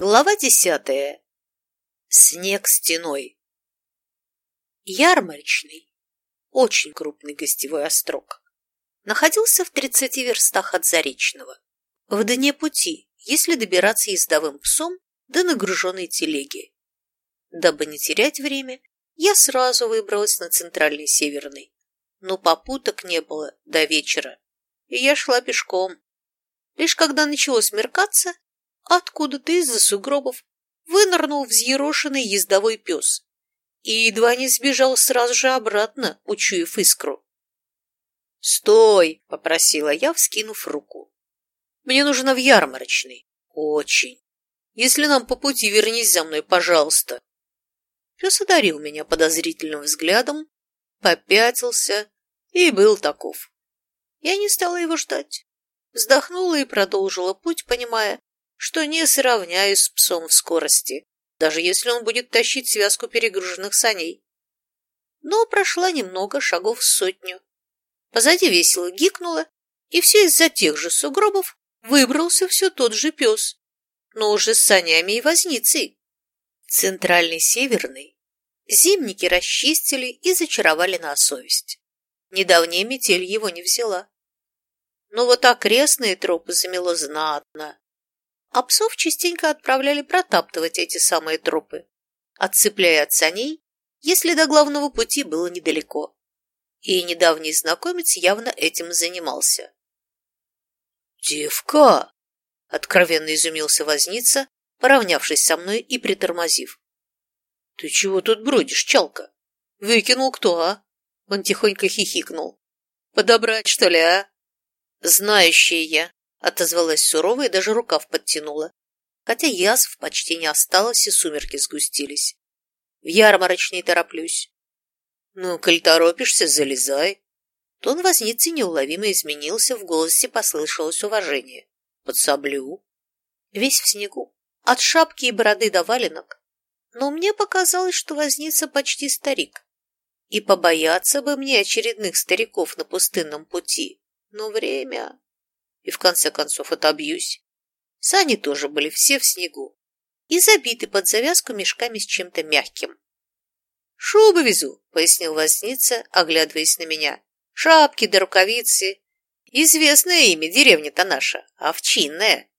Глава десятая. Снег стеной. Ярмарочный, очень крупный гостевой острог, находился в 30 верстах от Заречного, в дне пути, если добираться ездовым псом до нагруженной телеги. Дабы не терять время, я сразу выбралась на центральный северный, но попуток не было до вечера, и я шла пешком. Лишь когда начало смеркаться, Откуда-то из-за сугробов вынырнул взъерошенный ездовой пес и едва не сбежал сразу же обратно, учуяв искру. «Стой!» — попросила я, вскинув руку. «Мне нужно в ярмарочный. Очень. Если нам по пути, вернись за мной, пожалуйста». Пес одарил меня подозрительным взглядом, попятился и был таков. Я не стала его ждать. Вздохнула и продолжила путь, понимая, что не сравняюсь с псом в скорости, даже если он будет тащить связку перегруженных саней. Но прошла немного, шагов сотню. Позади весело гикнуло, и все из-за тех же сугробов выбрался все тот же пес, но уже с санями и возницей. Центральный северный зимники расчистили и зачаровали на совесть. Недавняя метель его не взяла. Но вот окрестные тропы замело знатно а псов частенько отправляли протаптывать эти самые тропы, отцепляя от саней, если до главного пути было недалеко. И недавний знакомец явно этим занимался. «Девка!» — откровенно изумился возница, поравнявшись со мной и притормозив. «Ты чего тут бродишь, чалка? Выкинул кто, а?» Он тихонько хихикнул. «Подобрать, что ли, а?» «Знающая я, Отозвалась сурово и даже рукав подтянула, хотя язв почти не осталось и сумерки сгустились. В ярмарочный тороплюсь. Ну, коль торопишься, залезай. Тон возницы неуловимо изменился, в голосе послышалось уважение. Подсоблю. Весь в снегу, от шапки и бороды до валенок. Но мне показалось, что возница почти старик. И побояться бы мне очередных стариков на пустынном пути. Но время и в конце концов отобьюсь. Сани тоже были все в снегу и забиты под завязку мешками с чем-то мягким. «Шубы везу», — пояснил возница, оглядываясь на меня. «Шапки да рукавицы. Известное имя, деревня-то наша, овчинная.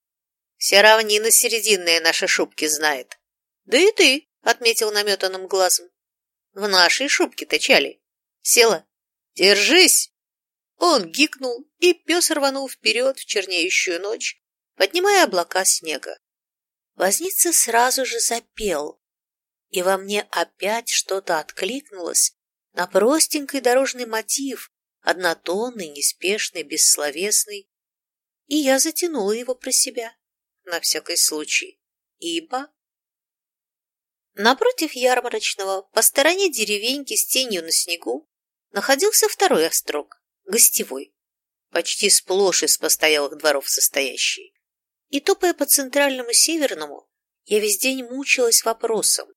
Вся равнина серединная наши шубки знает. Да и ты», — отметил наметанным глазом. «В нашей шубке-то чали. Села. Держись!» Он гикнул, и пес рванул вперед в чернеющую ночь, поднимая облака снега. Возница сразу же запел, и во мне опять что-то откликнулось на простенький дорожный мотив, однотонный, неспешный, бессловесный, и я затянула его про себя, на всякий случай, ибо... Напротив ярмарочного, по стороне деревеньки с тенью на снегу, находился второй острог, гостевой, почти сплошь из постоялых дворов состоящий. И топая по центральному северному, я весь день мучилась вопросом,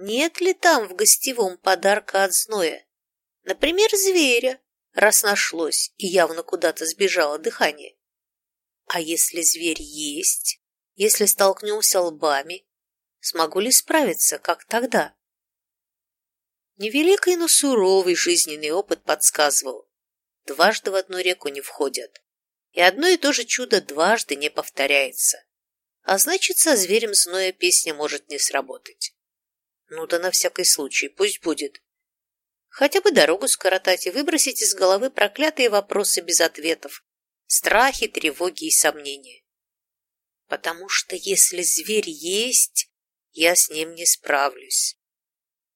нет ли там в гостевом подарка от зноя, например, зверя, раз нашлось и явно куда-то сбежало дыхание. А если зверь есть, если столкнемся лбами, смогу ли справиться, как тогда? Невеликий, но суровый жизненный опыт подсказывал, дважды в одну реку не входят. И одно и то же чудо дважды не повторяется. А значит, со зверем зноя песня может не сработать. Ну да на всякий случай, пусть будет. Хотя бы дорогу скоротать и выбросить из головы проклятые вопросы без ответов, страхи, тревоги и сомнения. Потому что если зверь есть, я с ним не справлюсь.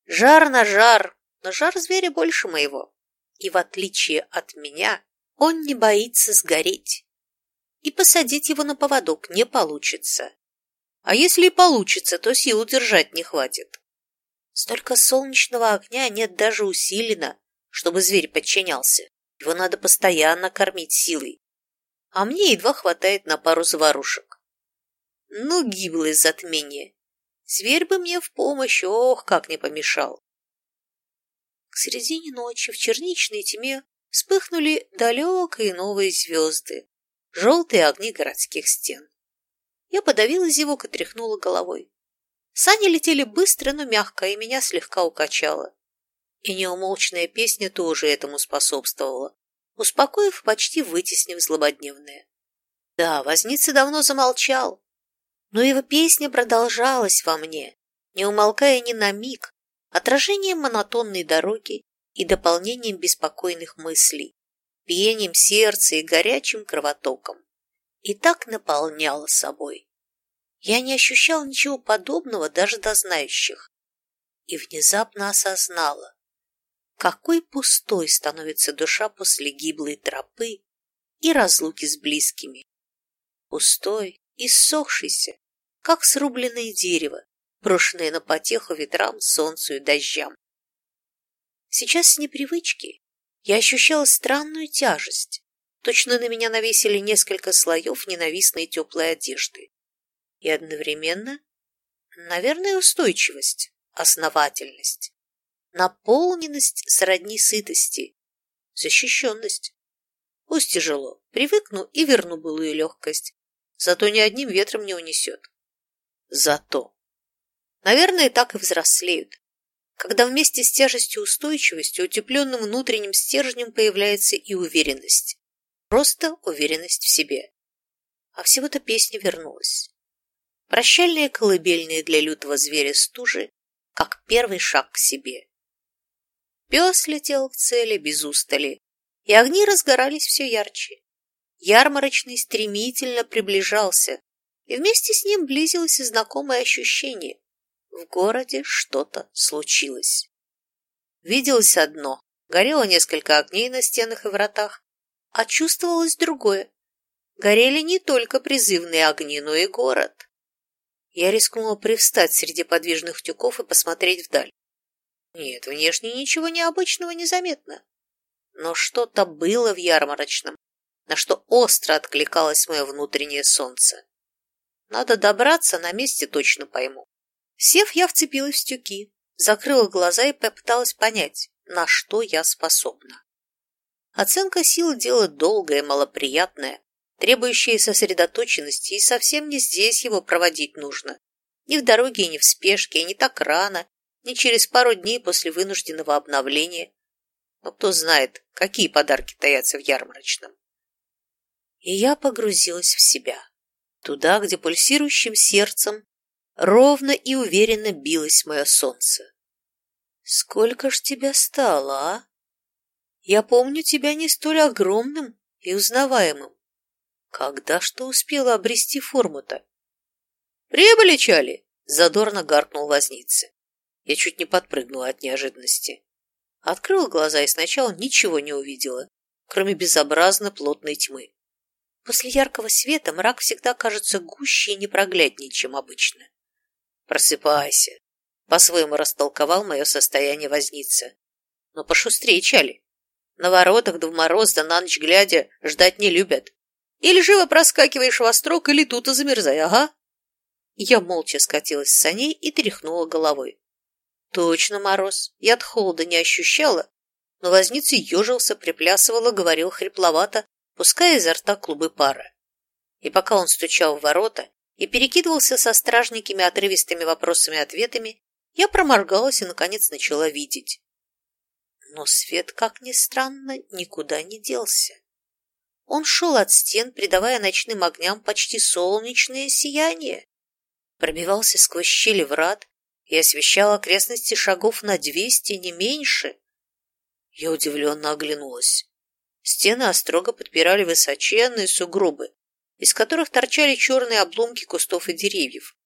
Жар на жар, но жар зверя больше моего и, в отличие от меня, он не боится сгореть. И посадить его на поводок не получится. А если и получится, то сил удержать не хватит. Столько солнечного огня нет даже усиленно, чтобы зверь подчинялся. Его надо постоянно кормить силой. А мне едва хватает на пару заварушек. Ну, гиблое затмение. Зверь бы мне в помощь, ох, как не помешал. К середине ночи в черничной тьме вспыхнули далекие новые звезды, желтые огни городских стен. Я подавила зевок и тряхнула головой. Сани летели быстро, но мягко, и меня слегка укачало. И неумолчная песня тоже этому способствовала, успокоив, почти вытеснив злободневное. Да, возница давно замолчал, но его песня продолжалась во мне, не умолкая ни на миг, отражением монотонной дороги и дополнением беспокойных мыслей, пением сердца и горячим кровотоком. И так наполняла собой. Я не ощущал ничего подобного даже до знающих. И внезапно осознала, какой пустой становится душа после гиблой тропы и разлуки с близкими. Пустой, иссохшийся, как срубленное дерево, брошенное на потеху ветрам, солнцу и дождям. Сейчас с непривычки я ощущала странную тяжесть. Точно на меня навесили несколько слоев ненавистной теплой одежды. И одновременно, наверное, устойчивость, основательность, наполненность сродни сытости, защищенность. Пусть тяжело, привыкну и верну былую легкость, зато ни одним ветром не унесет. Зато. Наверное, так и взрослеют, когда вместе с тяжестью устойчивости, утепленным внутренним стержнем появляется и уверенность. Просто уверенность в себе. А всего-то песня вернулась. Прощальные колыбельные для лютого зверя стужи, как первый шаг к себе. Пес летел в цели без устали, и огни разгорались все ярче. Ярмарочный стремительно приближался, и вместе с ним близилось и знакомое ощущение. В городе что-то случилось. Виделось одно, горело несколько огней на стенах и вратах, а чувствовалось другое. Горели не только призывные огни, но и город. Я рискнула привстать среди подвижных тюков и посмотреть вдаль. Нет, внешне ничего необычного не заметно. Но что-то было в ярмарочном, на что остро откликалось мое внутреннее солнце. Надо добраться, на месте точно пойму. Сев, я вцепилась в тюки, закрыла глаза и попыталась понять, на что я способна. Оценка сил – дело долгое, малоприятное, требующее сосредоточенности, и совсем не здесь его проводить нужно. Ни в дороге, ни в спешке, ни так рано, ни через пару дней после вынужденного обновления. Но кто знает, какие подарки таятся в ярмарочном. И я погрузилась в себя, туда, где пульсирующим сердцем ровно и уверенно билось мое солнце. Сколько ж тебя стало, а? Я помню тебя не столь огромным и узнаваемым. Когда что успела обрести форму-то? Прибыли, Чали? Задорно гаркнул возница. Я чуть не подпрыгнула от неожиданности. Открыла глаза и сначала ничего не увидела, кроме безобразно плотной тьмы. После яркого света мрак всегда кажется гуще и непрогляднее, чем обычно. Просыпайся. По-своему растолковал мое состояние возница. Но пошустрее, Чали. На воротах да в мороз на ночь глядя ждать не любят. Или живо проскакиваешь во строк, или тут и замерзай, ага. Я молча скатилась с саней и тряхнула головой. Точно мороз. Я от холода не ощущала, но возница ежился, приплясывала, говорил хрипловато, пуская изо рта клубы пара. И пока он стучал в ворота, и перекидывался со стражниками отрывистыми вопросами-ответами, я проморгалась и, наконец, начала видеть. Но свет, как ни странно, никуда не делся. Он шел от стен, придавая ночным огням почти солнечное сияние, пробивался сквозь щели врат и освещал окрестности шагов на двести, не меньше. Я удивленно оглянулась. Стены острого подпирали высоченные сугробы, из которых торчали черные обломки кустов и деревьев.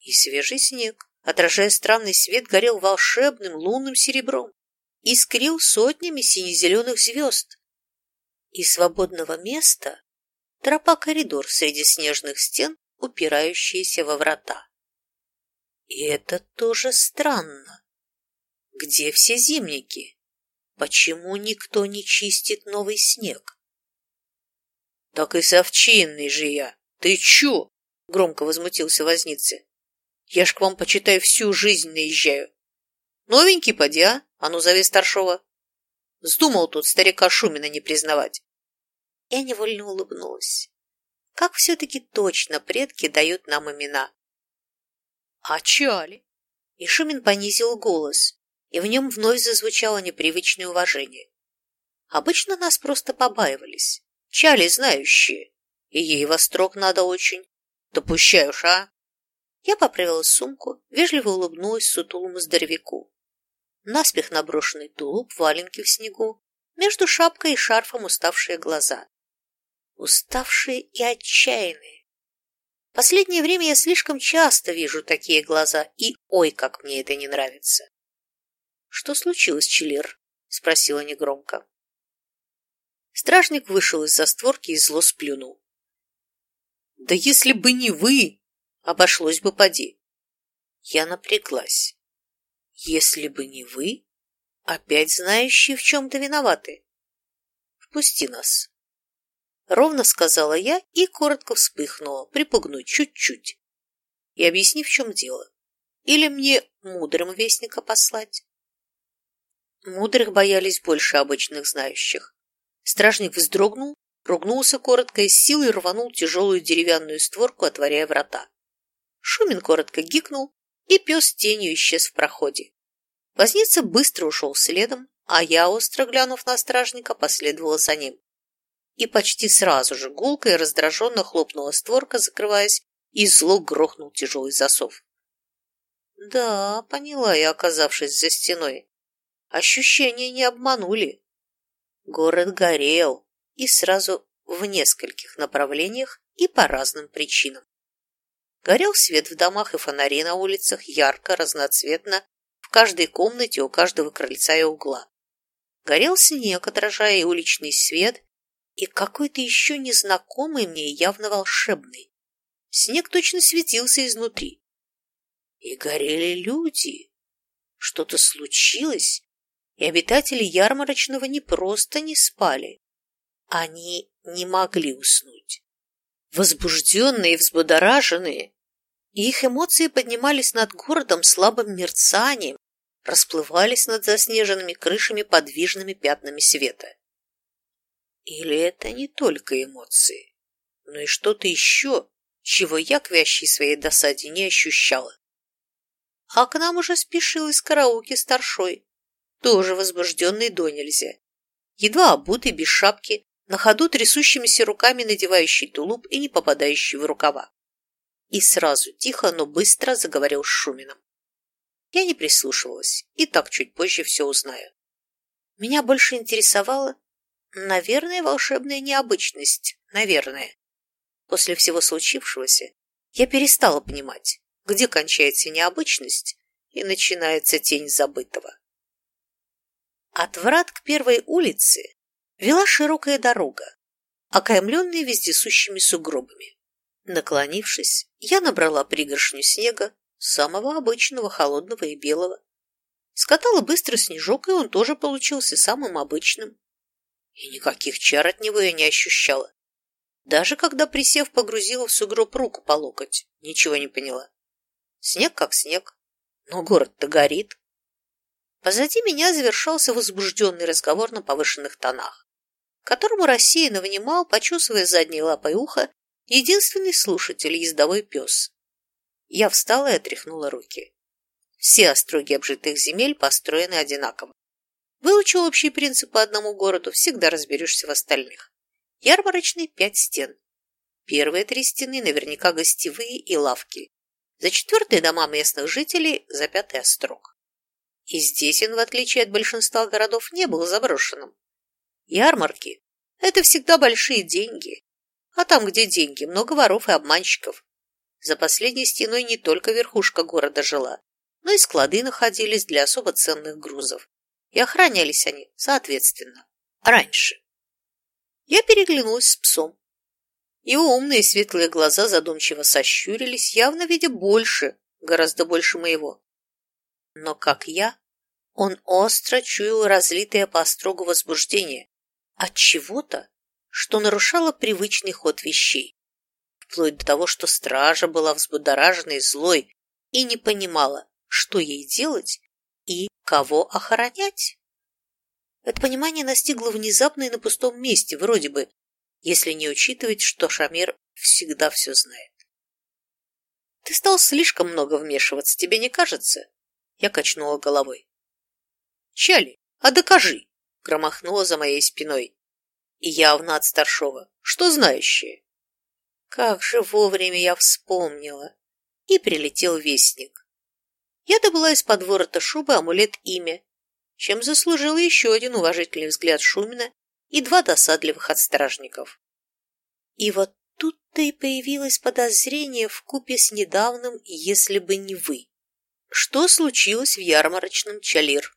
И свежий снег, отражая странный свет, горел волшебным лунным серебром, искрил сотнями сине-зеленых звезд. И свободного места тропа-коридор среди снежных стен, упирающиеся во врата. И это тоже странно. Где все зимники? Почему никто не чистит новый снег? Так и совчинный же я. Ты чё? Громко возмутился возница. Я ж к вам, почитай, всю жизнь наезжаю. Новенький поди, а? А ну, зови старшего. Вздумал тут старика Шумина не признавать. Я невольно улыбнулась. Как все-таки точно предки дают нам имена. А Чали? И Шумин понизил голос, и в нем вновь зазвучало непривычное уважение. Обычно нас просто побаивались. Чали знающие, и ей во строк надо очень. Допущаешь, а? Я поправила сумку, вежливо улыбнулась сутулому здоровяку. Наспех наброшенный тулуп, валенки в снегу, между шапкой и шарфом уставшие глаза. Уставшие и отчаянные. Последнее время я слишком часто вижу такие глаза, и ой, как мне это не нравится. «Что случилось, Чилир?» — спросила негромко. Стражник вышел из-за створки и зло сплюнул. «Да если бы не вы, обошлось бы поди». Я напряглась. «Если бы не вы, опять знающие в чем-то виноваты. Впусти нас». Ровно сказала я и коротко вспыхнула, припугнуть чуть-чуть. И объясни, в чем дело. Или мне мудрым вестника послать? Мудрых боялись больше обычных знающих. Стражник вздрогнул, ругнулся коротко и с силой рванул тяжелую деревянную створку, отворяя врата. Шумин коротко гикнул, и пес тенью исчез в проходе. Возница быстро ушел следом, а я, остро глянув на стражника, последовала за ним. И почти сразу же гулко и раздраженно хлопнула створка, закрываясь, и зло грохнул тяжелый засов. Да, поняла я, оказавшись за стеной. Ощущения не обманули. Город горел, и сразу в нескольких направлениях и по разным причинам. Горел свет в домах и фонари на улицах ярко, разноцветно, в каждой комнате, у каждого крыльца и угла. Горел снег, отражая и уличный свет, и какой-то еще незнакомый мне явно волшебный. Снег точно светился изнутри. И горели люди. Что-то случилось, и обитатели ярмарочного не просто не спали. Они не могли уснуть. Возбужденные и взбудораженные, их эмоции поднимались над городом слабым мерцанием, расплывались над заснеженными крышами подвижными пятнами света. Или это не только эмоции, но и что-то еще, чего я к вящей своей досаде не ощущала. А к нам уже спешил из караоке старшой, тоже возбужденный до нельзя. Едва обутый, без шапки, на ходу трясущимися руками надевающий тулуп и не попадающий в рукава. И сразу тихо, но быстро заговорил с Шумином. Я не прислушивалась, и так чуть позже все узнаю. Меня больше интересовала, наверное, волшебная необычность, наверное. После всего случившегося я перестала понимать, где кончается необычность и начинается тень забытого. От врат к первой улице вела широкая дорога, окаймленная вездесущими сугробами. Наклонившись, я набрала пригоршню снега, самого обычного, холодного и белого. Скатала быстро снежок, и он тоже получился самым обычным. И никаких чар от него я не ощущала. Даже когда, присев, погрузила в сугроб руку по локоть, ничего не поняла. Снег как снег, но город-то горит. Позади меня завершался возбужденный разговор на повышенных тонах, которому рассеянно внимал, почесывая задней лапой ухо, единственный слушатель, ездовой пес. Я встала и отряхнула руки. Все остроги обжитых земель построены одинаково. Выучил общие принципы одному городу, всегда разберешься в остальных. Ярмарочный пять стен. Первые три стены наверняка гостевые и лавки. За четвертые дома местных жителей, за пятый острог. И здесь он, в отличие от большинства городов, не был заброшенным. Ярмарки – это всегда большие деньги. А там, где деньги, много воров и обманщиков. За последней стеной не только верхушка города жила, но и склады находились для особо ценных грузов. И охранялись они, соответственно, раньше. Я переглянулась с псом. Его умные светлые глаза задумчиво сощурились, явно видя больше, гораздо больше моего. Но, как я, он остро чуял разлитое по острогу возбуждение от чего-то, что нарушало привычный ход вещей, вплоть до того, что стража была взбудоражена и злой и не понимала, что ей делать и кого охранять. Это понимание настигло внезапно и на пустом месте, вроде бы, если не учитывать, что Шамир всегда все знает. Ты стал слишком много вмешиваться, тебе не кажется? Я качнула головой. Чали, а докажи, громохнула за моей спиной. И явно от старшова. Что знающее? Как же вовремя я вспомнила. И прилетел вестник. Я добыла из-под ворота шубы амулет имя, чем заслужила еще один уважительный взгляд Шумина и два досадливых от стражников. И вот тут-то и появилось подозрение в купе с недавним «если бы не вы». Что случилось в ярмарочном Чалир?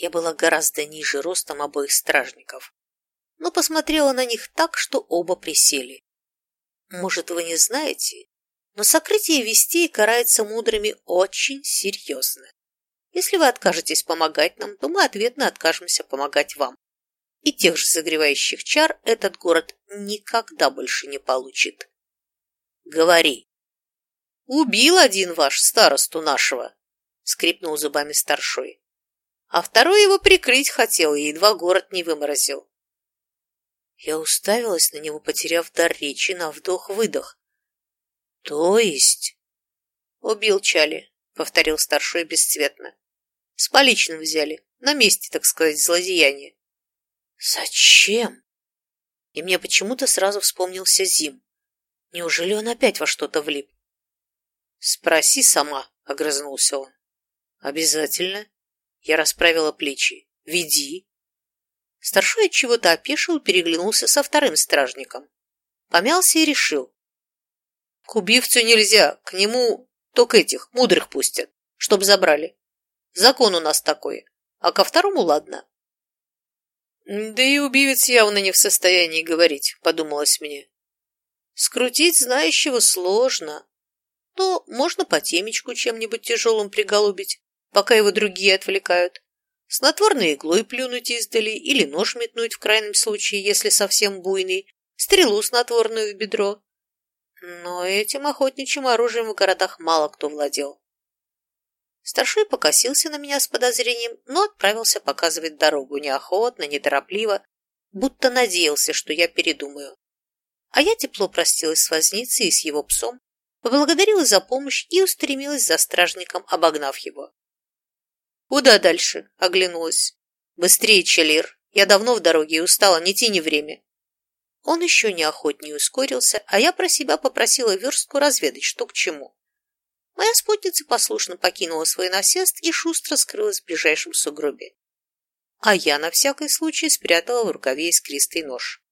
Я была гораздо ниже ростом обоих стражников, но посмотрела на них так, что оба присели. Может, вы не знаете, но сокрытие вестей карается мудрыми очень серьезно. Если вы откажетесь помогать нам, то мы ответно откажемся помогать вам и тех же согревающих чар этот город никогда больше не получит. Говори. Убил один ваш старосту нашего, скрипнул зубами старшой. А второй его прикрыть хотел и едва город не выморозил. Я уставилась на него, потеряв дар речи на вдох-выдох. То есть... Убил Чали, повторил старшой бесцветно. С поличным взяли, на месте, так сказать, злодеяния. Зачем? И мне почему-то сразу вспомнился Зим. Неужели он опять во что-то влип? Спроси сама, огрызнулся он. Обязательно. Я расправила плечи. Веди. Старшой от чего-то опешил переглянулся со вторым стражником. Помялся и решил. К убивцу нельзя, к нему только этих, мудрых пустят, чтоб забрали. Закон у нас такой, а ко второму ладно. Да и убивец явно не в состоянии говорить, подумалось мне. Скрутить знающего сложно, но можно по темечку чем-нибудь тяжелым приголубить, пока его другие отвлекают. Снотворной иглой плюнуть издали или нож метнуть в крайнем случае, если совсем буйный, стрелу снотворную в бедро. Но этим охотничьим оружием в городах мало кто владел. Старшой покосился на меня с подозрением, но отправился показывать дорогу неохотно, неторопливо, будто надеялся, что я передумаю. А я тепло простилась с возницей и с его псом, поблагодарила за помощь и устремилась за стражником, обогнав его. «Куда дальше?» — оглянулась. «Быстрее, Челир! Я давно в дороге и устала, не тяни время!» Он еще неохотнее ускорился, а я про себя попросила верстку разведать, что к чему. Моя спутница послушно покинула свой насест и шустро скрылась в ближайшем сугробе. А я на всякий случай спрятала в рукаве искристый нож.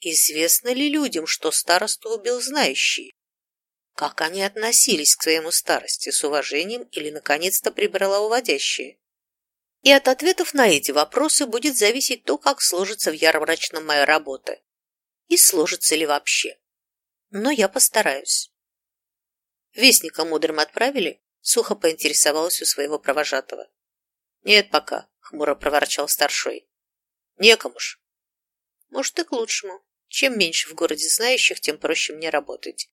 Известно ли людям, что старосту убил знающий? Как они относились к своему старости, с уважением или, наконец-то, прибрала уводящие? И от ответов на эти вопросы будет зависеть то, как сложится в ярмарочном моя работа. И сложится ли вообще. Но я постараюсь. Вестника мудрым отправили? Сухо поинтересовалась у своего провожатого. Нет пока, хмуро проворчал старшой. Некому ж. Может, и к лучшему. Чем меньше в городе знающих, тем проще мне работать.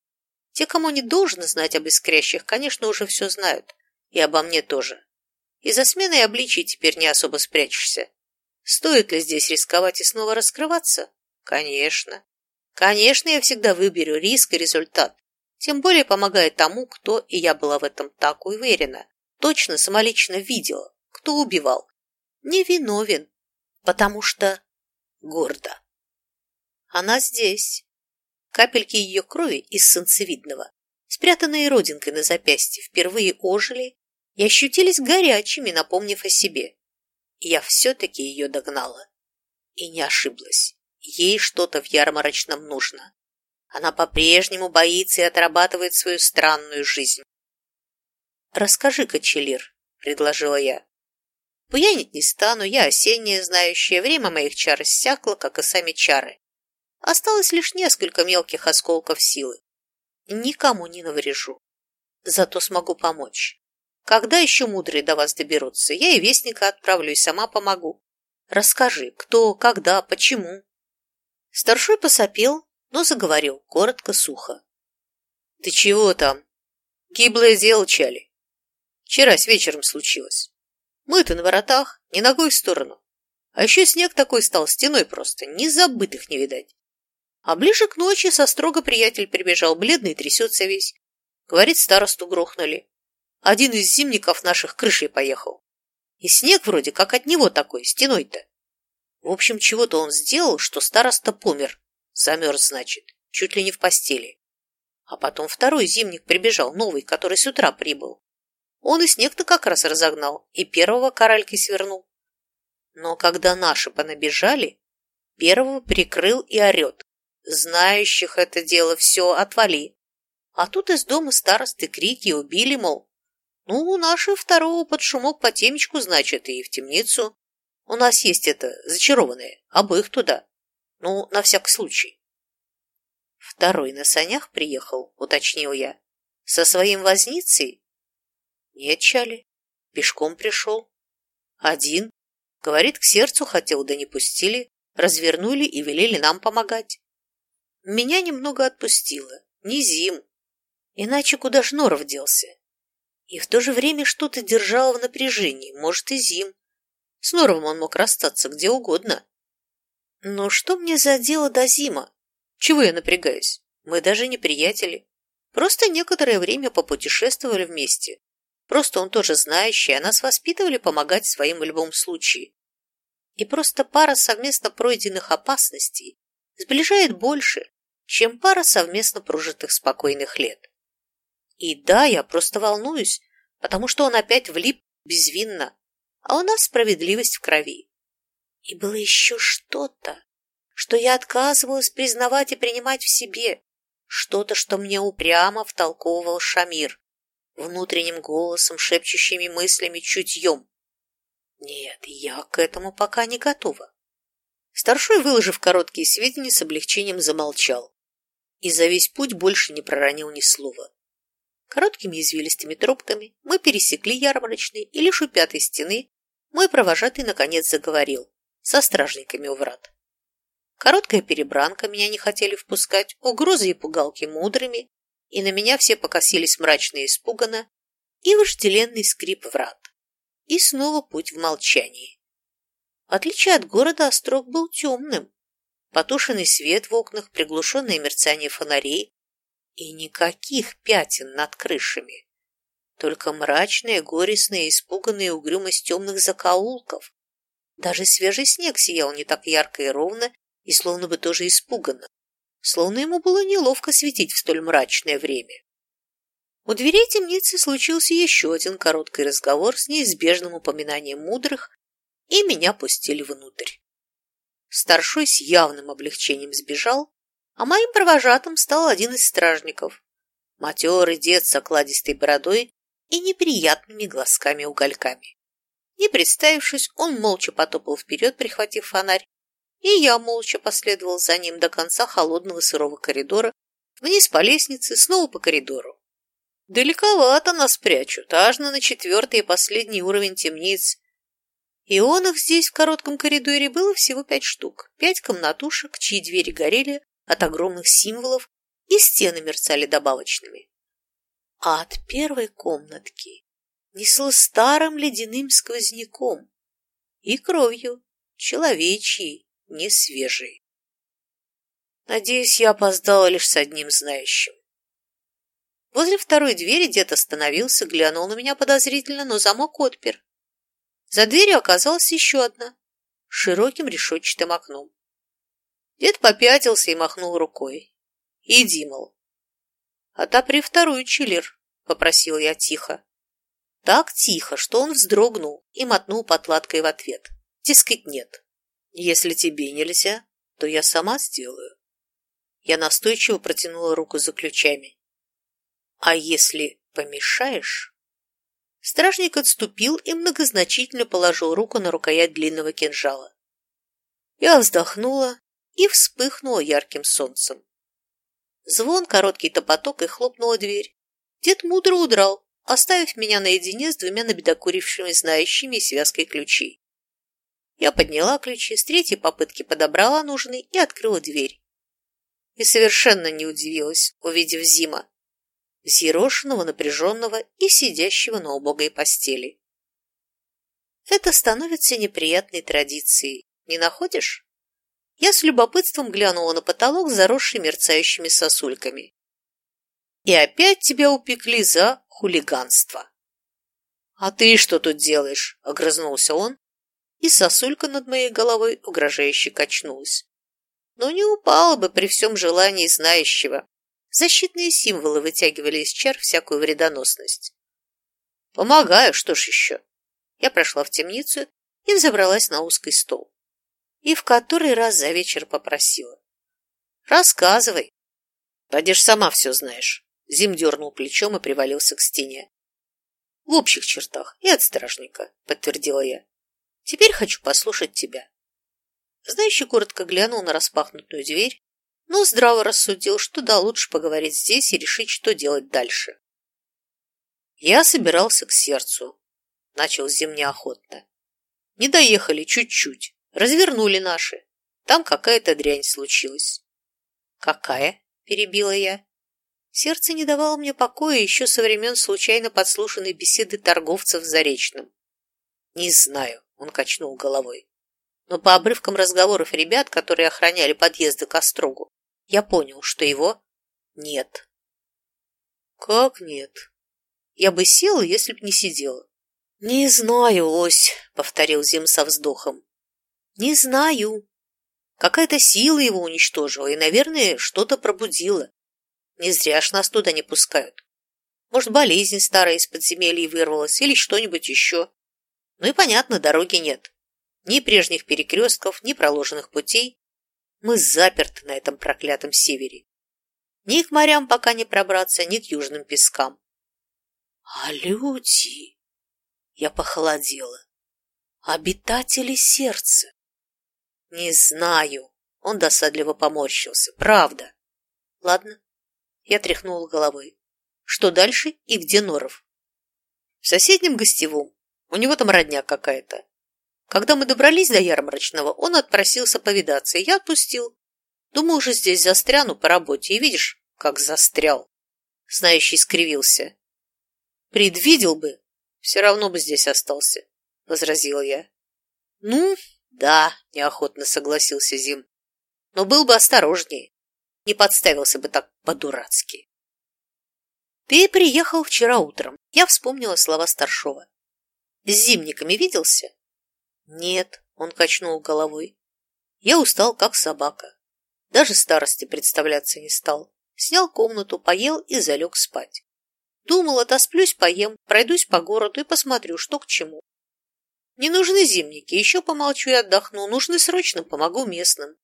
Те, кому не должно знать об искрящих, конечно, уже все знают. И обо мне тоже. И за сменой обличий теперь не особо спрячешься. Стоит ли здесь рисковать и снова раскрываться? Конечно. Конечно, я всегда выберу риск и результат. Тем более помогает тому, кто, и я была в этом так уверена, точно самолично видела, кто убивал. Невиновен, потому что гордо. Она здесь. Капельки ее крови из солнцевидного, спрятанные родинкой на запястье, впервые ожили и ощутились горячими, напомнив о себе. я все-таки ее догнала. И не ошиблась. Ей что-то в ярмарочном нужно. Она по-прежнему боится и отрабатывает свою странную жизнь. «Расскажи-ка, Челир», — предложила я. «Буянить не стану, я осенняя знающая, время моих чар иссякло, как и сами чары. Осталось лишь несколько мелких осколков силы. Никому не наврежу. Зато смогу помочь. Когда еще мудрые до вас доберутся, я и вестника отправлю и сама помогу. Расскажи, кто, когда, почему». Старшой посопел, но заговорил коротко, сухо. «Ты чего там? Гиблое дело, Чали. Вчера с вечером случилось. Мы-то на воротах, не ногой в сторону. А еще снег такой стал, стеной просто, ни забытых не видать. А ближе к ночи со строго приятель прибежал, бледный, трясется весь. Говорит, старосту грохнули. Один из зимников наших крышей поехал. И снег вроде как от него такой, стеной-то. В общем, чего-то он сделал, что староста помер. Замерз, значит, чуть ли не в постели. А потом второй зимник прибежал, новый, который с утра прибыл. Он и снег-то как раз разогнал, и первого коральки свернул. Но когда наши понабежали, первого прикрыл и орет. Знающих это дело все, отвали. А тут из дома старосты крики убили, мол. Ну, наши второго под шумок по темечку, значит, и в темницу. У нас есть это, зачарованные, обоих туда. Ну, на всякий случай. Второй на санях приехал, уточнил я. Со своим возницей? Нет, Чали, пешком пришел. Один. Говорит, к сердцу хотел, да не пустили. Развернули и велели нам помогать. Меня немного отпустило. Не зим, Иначе куда ж Норов делся? И в то же время что-то держало в напряжении, может, и Зим. С Норовым он мог расстаться где угодно. Но что мне за дело до Зима? Чего я напрягаюсь? Мы даже не приятели. Просто некоторое время попутешествовали вместе. Просто он тоже знающий, а нас воспитывали помогать своим в любом случае. И просто пара совместно пройденных опасностей сближает больше, чем пара совместно прожитых спокойных лет. И да, я просто волнуюсь, потому что он опять влип безвинно, а у нас справедливость в крови. И было еще что-то, что я отказывалась признавать и принимать в себе, что-то, что мне упрямо втолковывал Шамир, внутренним голосом, шепчущими мыслями, чутьем. Нет, я к этому пока не готова. Старшой, выложив короткие сведения, с облегчением замолчал и за весь путь больше не проронил ни слова. Короткими извилистыми тропками мы пересекли ярмарочный, и лишь у пятой стены мой провожатый наконец заговорил со стражниками у врат. Короткая перебранка, меня не хотели впускать, угрозы и пугалки мудрыми, и на меня все покосились мрачно и испуганно, и вожделенный скрип врат. И снова путь в молчании. В отличие от города, острог был темным. Потушенный свет в окнах, приглушенное мерцание фонарей, и никаких пятен над крышами. Только мрачная, горестная, испуганная угрюмость темных закоулков. Даже свежий снег сиял не так ярко и ровно, и словно бы тоже испуганно. Словно ему было неловко светить в столь мрачное время. У дверей темницы случился еще один короткий разговор с неизбежным упоминанием мудрых, и меня пустили внутрь. Старшой с явным облегчением сбежал, а моим провожатым стал один из стражников. Матерый дед с окладистой бородой и неприятными глазками-угольками. Не представившись, он молча потопал вперед, прихватив фонарь, и я молча последовал за ним до конца холодного сырого коридора, вниз по лестнице, снова по коридору. Далековато нас прячут, аж на четвертый и последний уровень темниц. И он их здесь в коротком коридоре было всего пять штук, пять комнатушек, чьи двери горели от огромных символов и стены мерцали добавочными. А от первой комнатки несло старым ледяным сквозняком и кровью, человечьей, не свежей. Надеюсь, я опоздала лишь с одним знающим. Возле второй двери дед остановился, глянул на меня подозрительно, но замок отпер. За дверью оказалась еще одна, широким решетчатым окном. Дед попятился и махнул рукой. «Иди, мол». «Отопри вторую, чиллер», — попросил я тихо. Так тихо, что он вздрогнул и мотнул потлаткой в ответ. Дескать, нет. Если тебе нельзя, то я сама сделаю. Я настойчиво протянула руку за ключами. А если помешаешь? Стражник отступил и многозначительно положил руку на рукоять длинного кинжала. Я вздохнула и вспыхнула ярким солнцем. Звон, короткий топоток, и хлопнула дверь. Дед мудро удрал, оставив меня наедине с двумя набедокурившими знающими связкой ключей. Я подняла ключи, с третьей попытки подобрала нужный и открыла дверь. И совершенно не удивилась, увидев Зима, взъерошенного, напряженного и сидящего на убогой постели. Это становится неприятной традицией, не находишь? Я с любопытством глянула на потолок, заросший мерцающими сосульками. И опять тебя упекли за хулиганство. «А ты что тут делаешь?» — огрызнулся он, и сосулька над моей головой угрожающе качнулась. Но не упала бы при всем желании знающего. Защитные символы вытягивали из чар всякую вредоносность. «Помогаю, что ж еще?» Я прошла в темницу и взобралась на узкий стол. И в который раз за вечер попросила. «Рассказывай». «Пойдешь сама все знаешь». Зим дернул плечом и привалился к стене. «В общих чертах и от стражника», — подтвердила я. «Теперь хочу послушать тебя». Знающий коротко глянул на распахнутую дверь, но здраво рассудил, что да, лучше поговорить здесь и решить, что делать дальше. Я собирался к сердцу, начал Зим неохотно. Не доехали чуть-чуть, развернули наши. Там какая-то дрянь случилась. Какая? перебила я. Сердце не давало мне покоя еще со времен случайно подслушанной беседы торговцев в Заречном. «Не знаю», — он качнул головой. Но по обрывкам разговоров ребят, которые охраняли подъезды к Острогу, я понял, что его нет. «Как нет?» Я бы села, если б не сидела. «Не знаю, Ось», — повторил Зим со вздохом. «Не знаю. Какая-то сила его уничтожила и, наверное, что-то пробудила. Не зря ж нас туда не пускают. Может, болезнь старая из подземелья вырвалась или что-нибудь еще. Ну и понятно, дороги нет. Ни прежних перекрестков, ни проложенных путей. Мы заперты на этом проклятом севере. Ни к морям пока не пробраться, ни к южным пескам. А люди... Я похолодела. Обитатели сердца. Не знаю. Он досадливо поморщился. Правда. Ладно, я тряхнула головой. Что дальше и где Норов? В соседнем гостевом. У него там родня какая-то. Когда мы добрались до ярмарочного, он отпросился повидаться, и я отпустил. Думаю, уже здесь застряну по работе, и видишь, как застрял. Знающий скривился. Предвидел бы, все равно бы здесь остался, возразил я. Ну, да, неохотно согласился Зим. Но был бы осторожнее не подставился бы так по-дурацки. Ты приехал вчера утром. Я вспомнила слова старшова. С зимниками виделся? Нет, он качнул головой. Я устал, как собака. Даже старости представляться не стал. Снял комнату, поел и залег спать. Думал, отосплюсь, поем, пройдусь по городу и посмотрю, что к чему. Не нужны зимники, еще помолчу и отдохну. Нужны срочно, помогу местным.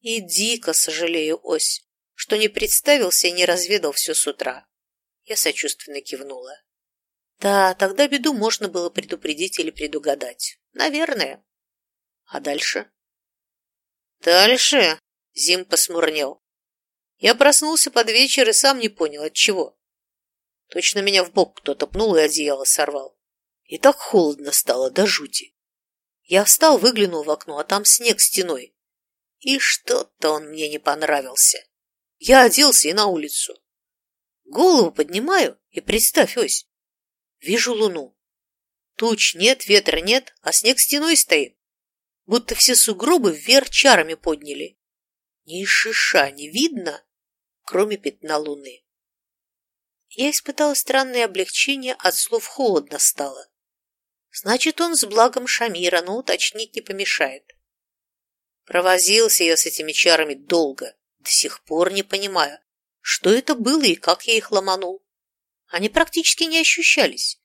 И дико сожалею, Ось, что не представился и не разведал все с утра. Я сочувственно кивнула. Да, тогда беду можно было предупредить или предугадать. Наверное. А дальше? Дальше? Зим посмурнел. Я проснулся под вечер и сам не понял, от чего. Точно меня в бок кто-то пнул и одеяло сорвал. И так холодно стало, до жути. Я встал, выглянул в окно, а там снег стеной. И что-то он мне не понравился. Я оделся и на улицу. Голову поднимаю и представь, ось, вижу луну. Туч нет, ветра нет, а снег стеной стоит. Будто все сугробы вверх чарами подняли. Ни шиша не видно, кроме пятна луны. Я испытала странное облегчение, от слов холодно стало. Значит, он с благом Шамира, но уточнить не помешает. Провозился я с этими чарами долго. До сих пор не понимаю, что это было и как я их ломанул. Они практически не ощущались.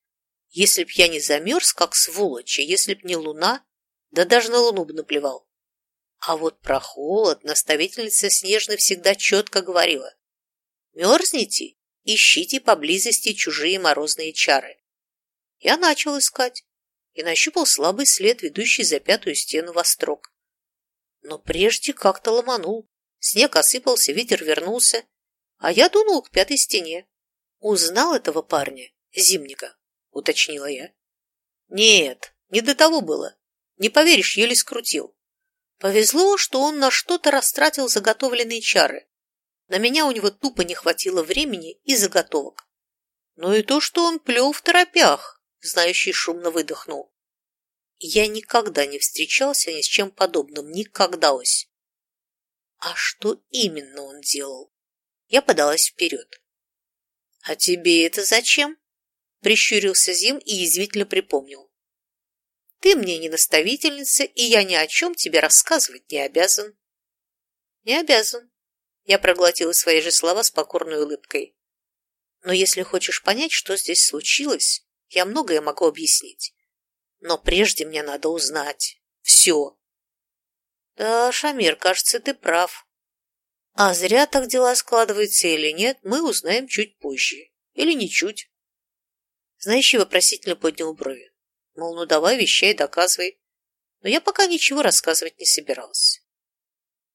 Если б я не замерз, как сволочь, если б не луна, да даже на луну бы наплевал. А вот про холод наставительница Снежной всегда четко говорила. Мерзните, ищите поблизости чужие морозные чары. Я начал искать и нащупал слабый след, ведущий за пятую стену во строк. Но прежде как-то ломанул. Снег осыпался, ветер вернулся, а я дунул к пятой стене. Узнал этого парня, зимника, уточнила я. Нет, не до того было. Не поверишь, еле скрутил. Повезло, что он на что-то растратил заготовленные чары. На меня у него тупо не хватило времени и заготовок. Но и то, что он плел в торопях, знающий шумно выдохнул. Я никогда не встречался ни с чем подобным, никогда ось. А что именно он делал? Я подалась вперед. «А тебе это зачем?» Прищурился Зим и язвительно припомнил. «Ты мне не наставительница, и я ни о чем тебе рассказывать не обязан». «Не обязан», — я проглотила свои же слова с покорной улыбкой. «Но если хочешь понять, что здесь случилось, я многое могу объяснить. Но прежде мне надо узнать. Все». «Да, Шамир, кажется, ты прав», а зря так дела складываются или нет, мы узнаем чуть позже. Или не чуть. Знающий вопросительно поднял брови. Мол, ну давай, вещай, доказывай. Но я пока ничего рассказывать не собиралась.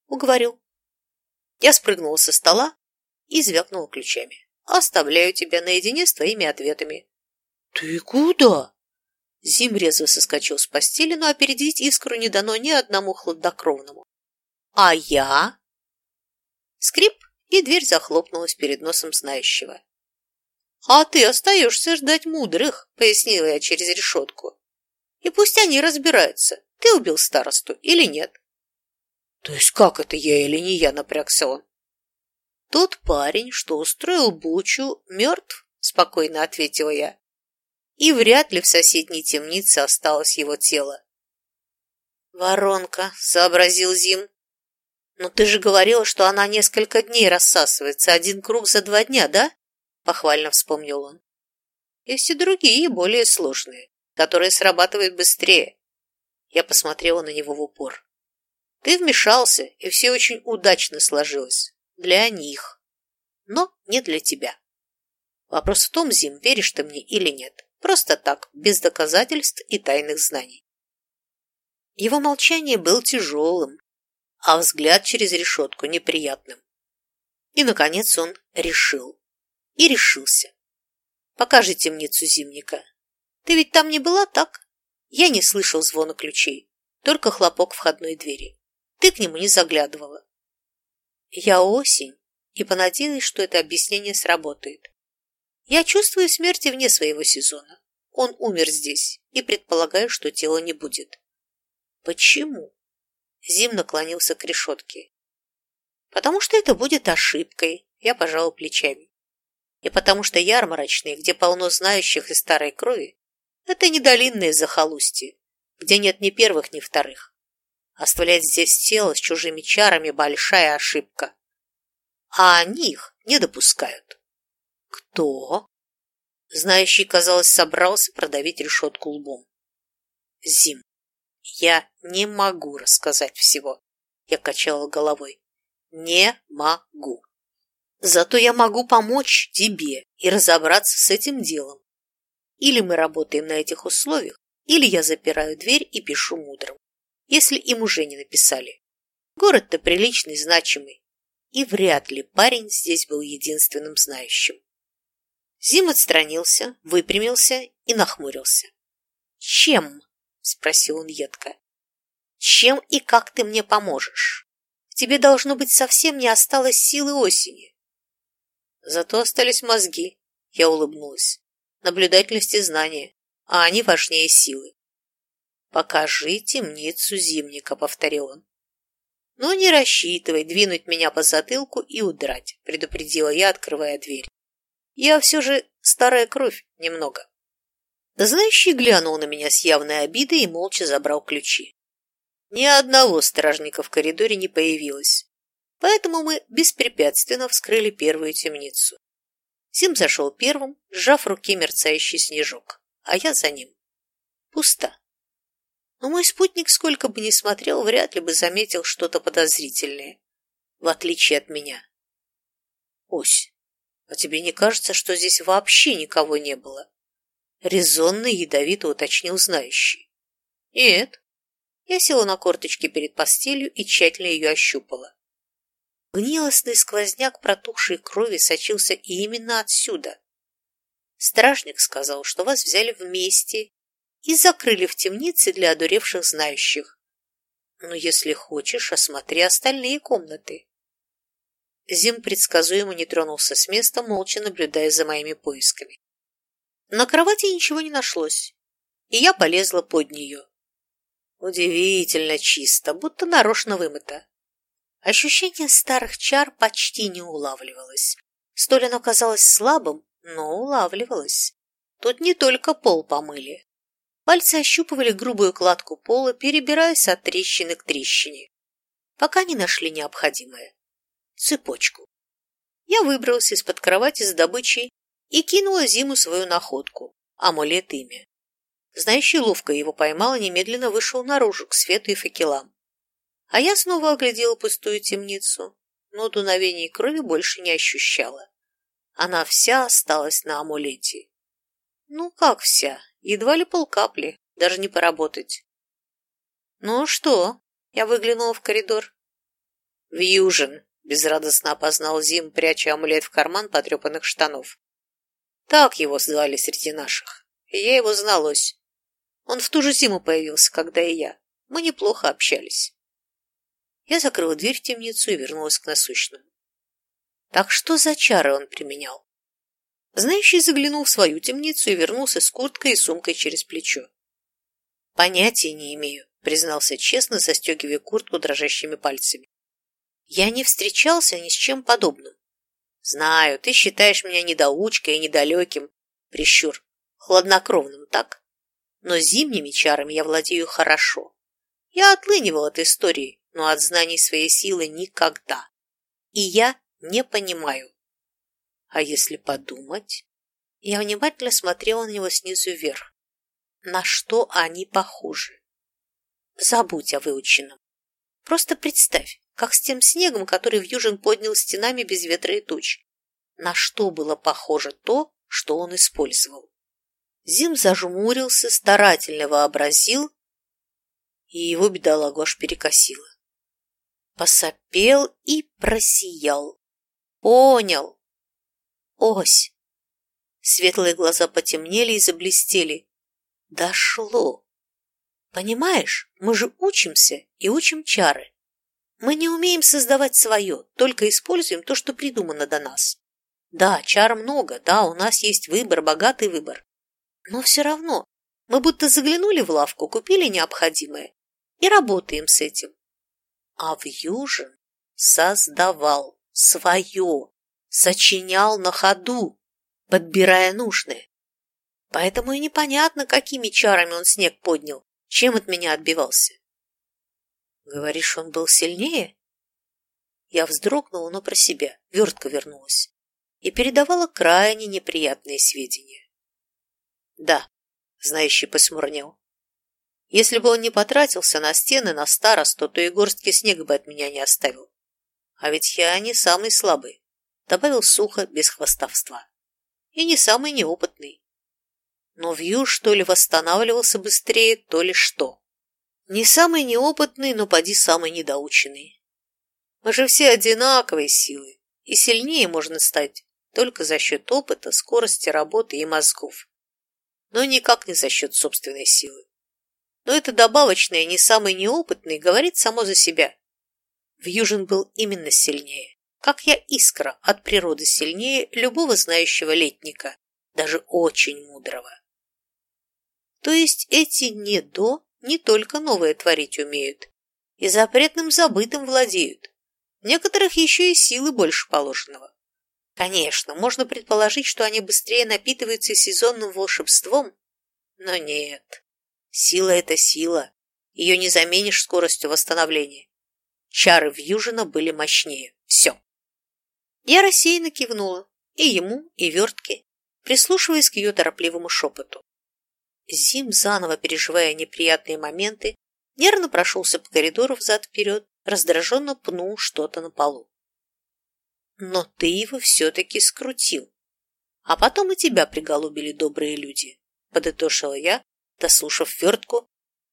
Уговорил. Я спрыгнула со стола и звякнула ключами. Оставляю тебя наедине с твоими ответами. Ты куда? Зим резво соскочил с постели, но опередить искру не дано ни одному хладнокровному. А я? Скрип, и дверь захлопнулась перед носом знающего. «А ты остаешься ждать мудрых», — пояснила я через решетку. «И пусть они разбираются, ты убил старосту или нет». «То есть как это я или не я?» — напрягся он. «Тот парень, что устроил бучу, мертв», — спокойно ответила я. «И вряд ли в соседней темнице осталось его тело». «Воронка», — сообразил Зим. «Но ты же говорила, что она несколько дней рассасывается, один круг за два дня, да?» Похвально вспомнил он. «Есть и другие, более сложные, которые срабатывают быстрее». Я посмотрела на него в упор. «Ты вмешался, и все очень удачно сложилось. Для них. Но не для тебя. Вопрос в том, Зим, веришь ты мне или нет. Просто так, без доказательств и тайных знаний». Его молчание было тяжелым, а взгляд через решетку неприятным. И, наконец, он решил. И решился. Покажи темницу зимника. Ты ведь там не была, так? Я не слышал звона ключей, только хлопок входной двери. Ты к нему не заглядывала. Я осень, и понадеялась, что это объяснение сработает. Я чувствую смерти вне своего сезона. Он умер здесь, и предполагаю, что тела не будет. Почему? Зим наклонился к решетке. «Потому что это будет ошибкой», — я пожал плечами. «И потому что ярмарочные, где полно знающих и старой крови, это не долинные захолустья, где нет ни первых, ни вторых. Оставлять здесь тело с чужими чарами – большая ошибка. А они их не допускают». «Кто?» Знающий, казалось, собрался продавить решетку лбом. Зим. Я не могу рассказать всего. Я качала головой. Не могу. Зато я могу помочь тебе и разобраться с этим делом. Или мы работаем на этих условиях, или я запираю дверь и пишу мудрым, если им уже не написали. Город-то приличный, значимый, и вряд ли парень здесь был единственным знающим. Зим отстранился, выпрямился и нахмурился. Чем спросил он едко. Чем и как ты мне поможешь? тебе должно быть совсем не осталось силы осени. Зато остались мозги, я улыбнулась. Наблюдательность и знания, а они важнее силы. «Покажи темницу зимника», — повторил он. «Но не рассчитывай двинуть меня по затылку и удрать», — предупредила я, открывая дверь. «Я все же старая кровь немного». Знающий глянул на меня с явной обидой и молча забрал ключи. Ни одного стражника в коридоре не появилось, поэтому мы беспрепятственно вскрыли первую темницу. Сим зашел первым, сжав в руке мерцающий снежок, а я за ним. Пусто. Но мой спутник, сколько бы ни смотрел, вряд ли бы заметил что-то подозрительное, в отличие от меня. Ось, а тебе не кажется, что здесь вообще никого не было? Резонно и ядовито уточнил знающий. Нет. Я села на корточки перед постелью и тщательно ее ощупала. Гнилостный сквозняк протухшей крови сочился именно отсюда. Стражник сказал, что вас взяли вместе и закрыли в темнице для одуревших знающих. Но если хочешь, осмотри остальные комнаты. Зим предсказуемо не тронулся с места, молча наблюдая за моими поисками. На кровати ничего не нашлось, и я полезла под нее. Удивительно чисто, будто нарочно вымыто. Ощущение старых чар почти не улавливалось. Столь оно казалось слабым, но улавливалось. Тут не только пол помыли. Пальцы ощупывали грубую кладку пола, перебираясь от трещины к трещине, пока не нашли необходимое — цепочку. Я выбрался из-под кровати с добычей и кинула Зиму свою находку — амулет имя. Знающий ловко его поймал и немедленно вышел наружу к свету и факелам. А я снова оглядела пустую темницу, но дуновений крови больше не ощущала. Она вся осталась на амулете. Ну, как вся? Едва ли полкапли, даже не поработать. Ну что? Я выглянула в коридор. Вьюжин, безрадостно опознал Зим, пряча амулет в карман потрепанных штанов. Так его звали среди наших. И я его зналось. Он в ту же зиму появился, когда и я. Мы неплохо общались. Я закрыла дверь в темницу и вернулась к насущному. Так что за чары он применял? Знающий заглянул в свою темницу и вернулся с курткой и сумкой через плечо. «Понятия не имею», — признался честно, застегивая куртку дрожащими пальцами. «Я не встречался ни с чем подобным. Знаю, ты считаешь меня недоучкой и недалеким, прищур, хладнокровным, так? Но зимними чарами я владею хорошо. Я отлынивал от истории, но от знаний своей силы никогда. И я не понимаю, а если подумать? Я внимательно смотрела на него снизу вверх. На что они похожи? Забудь о выученном. Просто представь, как с тем снегом, который Вьюжин поднял стенами без ветра и туч. На что было похоже то, что он использовал? Зим зажмурился, старательно вообразил, и его бедолагу аж перекосило. Посопел и просиял. Понял, Ось! Светлые глаза потемнели и заблестели. Дошло! Понимаешь, мы же учимся и учим чары. Мы не умеем создавать свое, только используем то, что придумано до нас. Да, чар много, да, у нас есть выбор, богатый выбор. Но все равно мы будто заглянули в лавку, купили необходимое и работаем с этим. А в Южин создавал свое сочинял на ходу, подбирая нужное. Поэтому и непонятно, какими чарами он снег поднял, чем от меня отбивался. Говоришь, он был сильнее? Я вздрогнула, но про себя, вертка вернулась и передавала крайне неприятные сведения. Да, знающий посмурнел. Если бы он не потратился на стены, на старосту, то и горстки снега бы от меня не оставил. А ведь я не самый слабый добавил сухо, без хвостовства. И не самый неопытный. Но Вью, что ли, восстанавливался быстрее, то ли что. Не самый неопытный, но поди самый недоученный. Мы же все одинаковые силы, и сильнее можно стать только за счет опыта, скорости работы и мозгов. Но никак не за счет собственной силы. Но это добавочное не самый неопытный говорит само за себя. Вьюжин был именно сильнее как я искра от природы сильнее любого знающего летника, даже очень мудрого. То есть эти не до не только новое творить умеют, и запретным забытым владеют. Некоторых еще и силы больше положенного. Конечно, можно предположить, что они быстрее напитываются сезонным волшебством, но нет. Сила – это сила. Ее не заменишь скоростью восстановления. Чары Вьюжина были мощнее. Все. Я рассеянно кивнула, и ему, и вертке, прислушиваясь к ее торопливому шепоту. Зим, заново переживая неприятные моменты, нервно прошелся по коридору взад-вперед, раздраженно пнул что-то на полу. Но ты его все-таки скрутил. А потом и тебя приголубили добрые люди, подытожила я, дослушав вертку,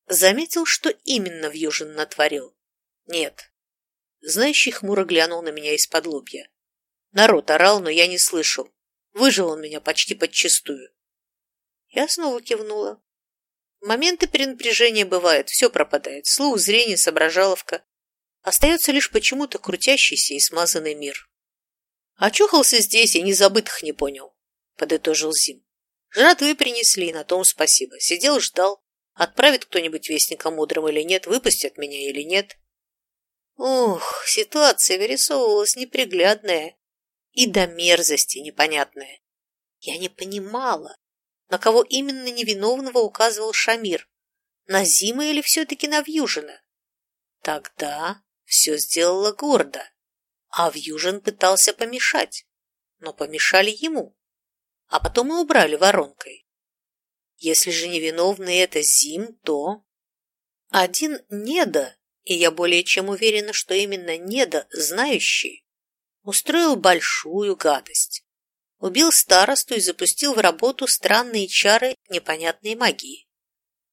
заметил, что именно Вьюжин натворил. Нет. Знающий хмуро глянул на меня из-под лобья. Народ орал, но я не слышал. Выжил он меня почти подчистую. Я снова кивнула. Моменты перенапряжения бывают, все пропадает. Слух, зрение, соображаловка. Остается лишь почему-то крутящийся и смазанный мир. Очухался здесь и незабытых не понял, подытожил Зим. Жратвы принесли, на том спасибо. Сидел, ждал. Отправит кто-нибудь вестника мудрым или нет, выпустят меня или нет. Ох, ситуация вырисовывалась неприглядная и до мерзости непонятная. Я не понимала, на кого именно невиновного указывал Шамир, на Зима или все-таки на Вьюжина. Тогда все сделала гордо, а Вьюжин пытался помешать, но помешали ему, а потом и убрали воронкой. Если же невиновный это Зим, то... Один Неда, и я более чем уверена, что именно Неда, знающий, устроил большую гадость. Убил старосту и запустил в работу странные чары непонятной магии.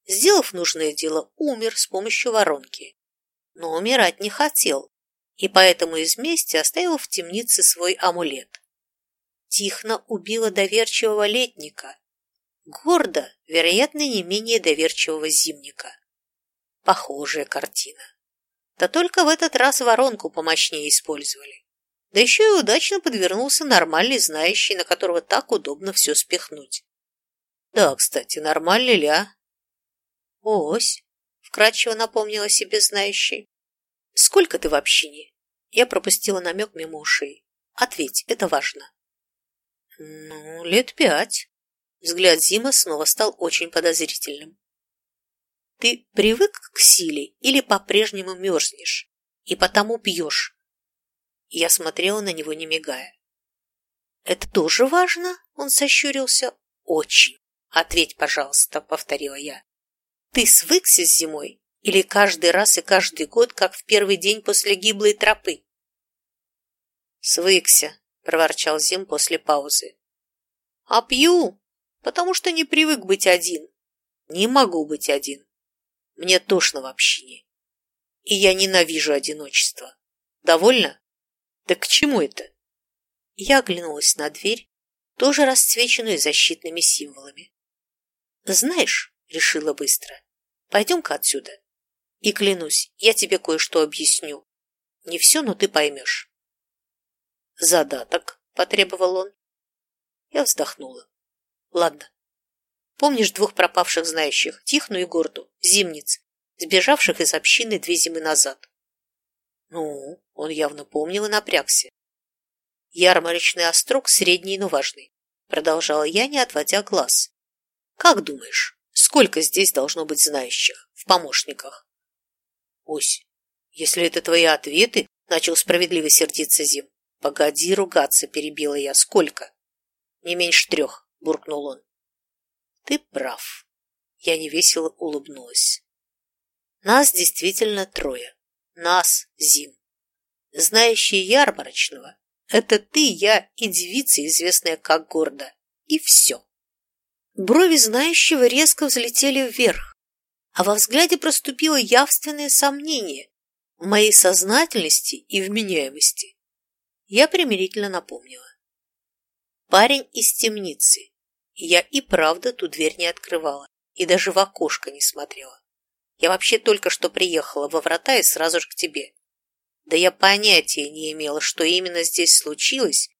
Сделав нужное дело, умер с помощью воронки. Но умирать не хотел, и поэтому из мести оставил в темнице свой амулет. Тихно убила доверчивого летника, гордо, вероятно, не менее доверчивого зимника. Похожая картина. Да только в этот раз воронку помощнее использовали. Да еще и удачно подвернулся нормальный знающий, на которого так удобно все спихнуть. Да, кстати, нормальный ли, а? Ось, вкратчиво напомнила себе знающий. Сколько ты в общине? Я пропустила намек мимо ушей. Ответь, это важно. Ну, лет пять. Взгляд Зима снова стал очень подозрительным. Ты привык к силе или по-прежнему мерзнешь и потому пьешь? Я смотрела на него, не мигая. Это тоже важно? Он сощурился. Очень. Ответь, пожалуйста, повторила я. Ты свыкся с зимой или каждый раз и каждый год, как в первый день после гиблой тропы? Свыкся, проворчал Зим после паузы. А пью, потому что не привык быть один. Не могу быть один. Мне тошно в общине. И я ненавижу одиночество. Довольно? Да к чему это? Я оглянулась на дверь, тоже расцвеченную защитными символами. Знаешь, решила быстро, пойдем-ка отсюда. И клянусь, я тебе кое-что объясню. Не все, но ты поймешь. Задаток, потребовал он. Я вздохнула. Ладно, Помнишь двух пропавших знающих, Тихну и Горду, зимниц, сбежавших из общины две зимы назад? Ну, он явно помнил и напрягся. Ярмарочный острог средний, но важный, продолжала я, не отводя глаз. Как думаешь, сколько здесь должно быть знающих в помощниках? Ось, если это твои ответы, начал справедливо сердиться Зим. Погоди ругаться, перебила я. Сколько? Не меньше трех, буркнул он. Ты прав. Я невесело улыбнулась. Нас действительно трое. Нас, Зим. Знающие ярмарочного – это ты, я и девица, известная как Горда. И все. Брови знающего резко взлетели вверх, а во взгляде проступило явственное сомнение в моей сознательности и вменяемости. Я примирительно напомнила. Парень из темницы, я и правда ту дверь не открывала и даже в окошко не смотрела. Я вообще только что приехала во врата и сразу же к тебе. Да я понятия не имела, что именно здесь случилось,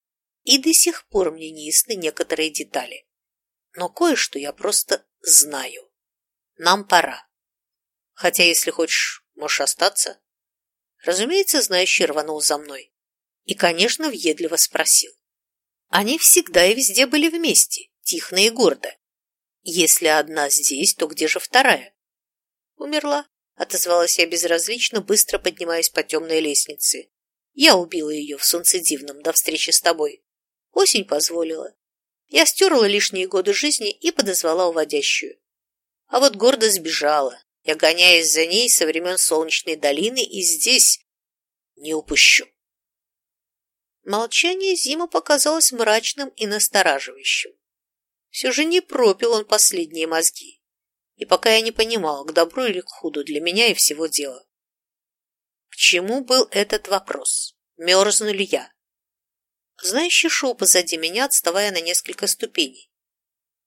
и до сих пор мне не ясны некоторые детали. Но кое-что я просто знаю. Нам пора. Хотя, если хочешь, можешь остаться. Разумеется, знающий рванул за мной. И, конечно, въедливо спросил. Они всегда и везде были вместе тихо и гордо. Если одна здесь, то где же вторая? Умерла, отозвалась я безразлично, быстро поднимаясь по темной лестнице. Я убила ее в солнцедивном до встречи с тобой. Осень позволила. Я стерла лишние годы жизни и подозвала уводящую. А вот гордо сбежала. Я гоняюсь за ней со времен Солнечной долины и здесь не упущу. Молчание Зима показалось мрачным и настораживающим. Все же не пропил он последние мозги. И пока я не понимал, к добру или к худу для меня и всего дела. К чему был этот вопрос? Мерзну ли я? Знающий шел позади меня, отставая на несколько ступеней.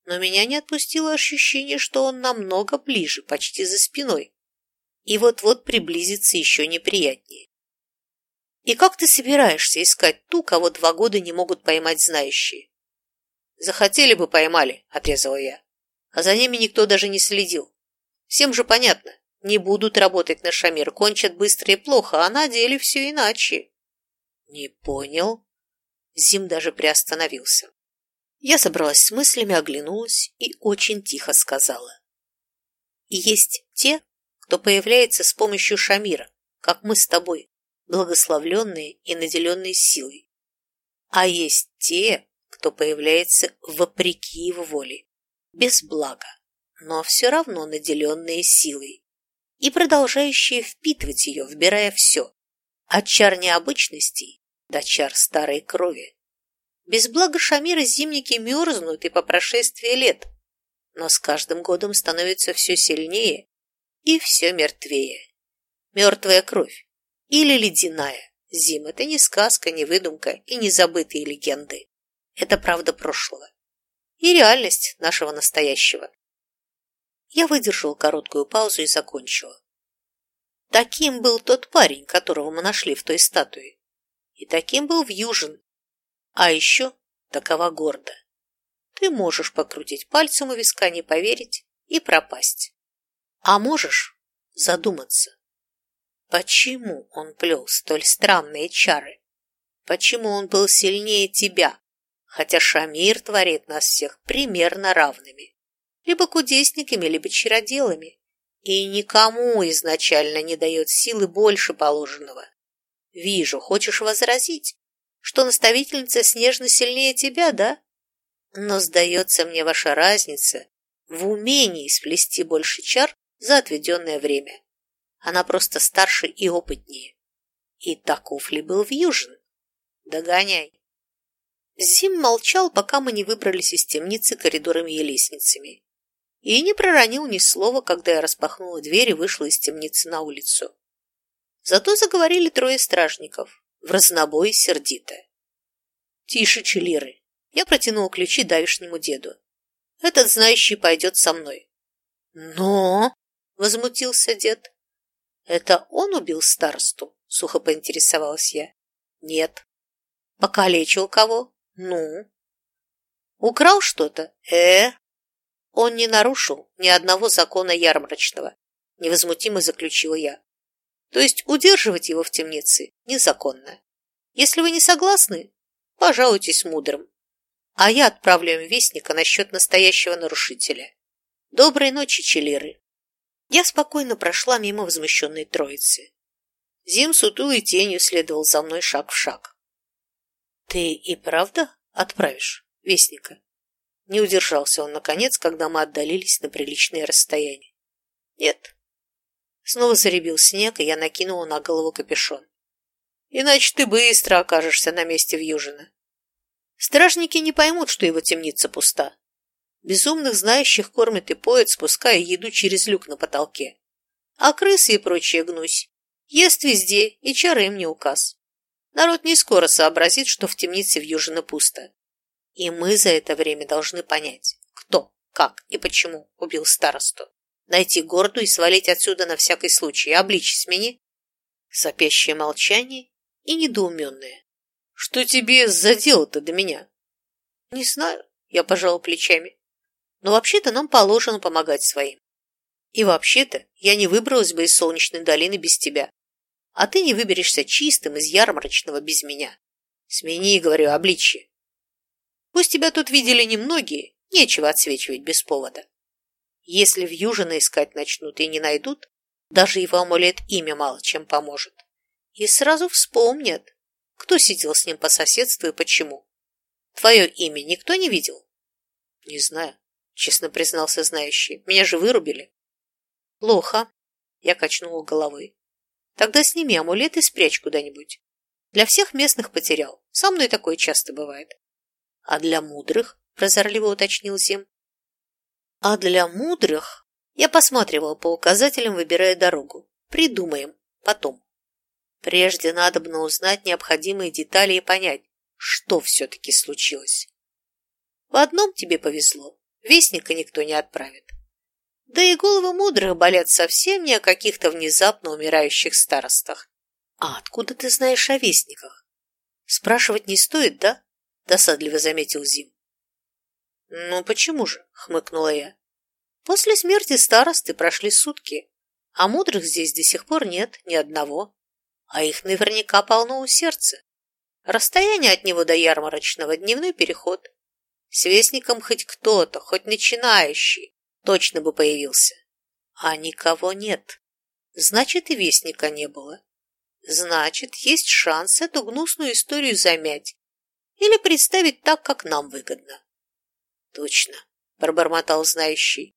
Но меня не отпустило ощущение, что он намного ближе, почти за спиной. И вот-вот приблизится еще неприятнее. И как ты собираешься искать ту, кого два года не могут поймать знающие? Захотели бы, поймали, отрезала я. А за ними никто даже не следил. Всем же понятно, Не будут работать на Шамир, кончат быстро и плохо, а на деле все иначе. Не понял. Зим даже приостановился. Я собралась с мыслями, оглянулась и очень тихо сказала. Есть те, кто появляется с помощью Шамира, как мы с тобой, благословленные и наделенные силой. А есть те, кто появляется вопреки его воле, без блага, но все равно наделенные силой и продолжающие впитывать ее, вбирая все, от чар необычностей до чар старой крови. Без блага Шамира зимники мерзнут и по прошествии лет, но с каждым годом становится все сильнее и все мертвее. Мертвая кровь или ледяная. Зим – это не сказка, не выдумка и не забытые легенды. Это правда прошлого. И реальность нашего настоящего. Я выдержал короткую паузу и закончила. Таким был тот парень, которого мы нашли в той статуе. И таким был Вьюжин. А еще такова гордо. Ты можешь покрутить пальцем у виска, не поверить и пропасть. А можешь задуматься. Почему он плел столь странные чары? Почему он был сильнее тебя, хотя Шамир творит нас всех примерно равными? Либо кудесниками, либо чароделами, и никому изначально не дает силы больше положенного. Вижу, хочешь возразить, что наставительница снежно сильнее тебя, да? Но сдается мне ваша разница в умении сплести больше чар за отведенное время. Она просто старше и опытнее. И таков ли был Вьюжин? Догоняй. Зим молчал, пока мы не выбрались из темницы коридорами и лестницами. И не проронил ни слова, когда я распахнула дверь и вышла из темницы на улицу. Зато заговорили трое стражников, в разнобой сердито. «Тише, челиры!» Я протянула ключи давишнему деду. «Этот знающий пойдет со мной». «Но!» — возмутился дед. «Это он убил старосту?» — сухо поинтересовалась я. «Нет». «Покалечил кого?» «Ну?» «Украл что-то?» «Э?» «Он не нарушил ни одного закона ярмарочного», — невозмутимо заключила я. «То есть удерживать его в темнице незаконно. Если вы не согласны, пожалуйтесь мудрым, а я отправлю им вестника насчет настоящего нарушителя. Доброй ночи, челиры!» Я спокойно прошла мимо возмущенной троицы. Зим сутулой тенью следовал за мной шаг в шаг. «Ты и правда отправишь вестника?» Не удержался он, наконец, когда мы отдалились на приличное расстояние. «Нет». Снова заребил снег, и я накинула на голову капюшон. «Иначе ты быстро окажешься на месте Вьюжина. Стражники не поймут, что его темница пуста. Безумных знающих кормят и поят, спуская еду через люк на потолке. А крысы и прочие гнусь ест везде, и чары им не указ. Народ не скоро сообразит, что в темнице в Южино пусто. И мы за это время должны понять, кто, как и почему убил старосту. Найти горду и свалить отсюда на всякий случай, обличь смени. Сопящее молчание и недоуменное. Что тебе за дело-то до меня? Не знаю, я пожал плечами. Но вообще-то нам положено помогать своим. И вообще-то я не выбралась бы из солнечной долины без тебя. А ты не выберешься чистым из ярмарочного без меня. Смени, говорю, обличье. Пусть тебя тут видели немногие, нечего отсвечивать без повода. Если в Южино искать начнут и не найдут, даже его амулет имя мало чем поможет. И сразу вспомнят, кто сидел с ним по соседству и почему. Твое имя никто не видел? Не знаю честно признался знающий. Меня же вырубили. Плохо. Я качнула головой. Тогда сними амулет и спрячь куда-нибудь. Для всех местных потерял. Со мной такое часто бывает. А для мудрых? Прозорливо уточнил Зим. А для мудрых? Я посматривал по указателям, выбирая дорогу. Придумаем. Потом. Прежде надо бы узнать необходимые детали и понять, что все-таки случилось. В одном тебе повезло. Вестника никто не отправит. Да и головы мудрых болят совсем не о каких-то внезапно умирающих старостах. А откуда ты знаешь о вестниках? Спрашивать не стоит, да? Досадливо заметил Зим. Ну почему же? Хмыкнула я. После смерти старосты прошли сутки, А мудрых здесь до сих пор нет ни одного, а их наверняка полно у сердца. Расстояние от него до ярмарочного – дневной переход. С вестником хоть кто-то, хоть начинающий, точно бы появился. А никого нет. Значит, и вестника не было. Значит, есть шанс эту гнусную историю замять или представить так, как нам выгодно. Точно, пробормотал знающий.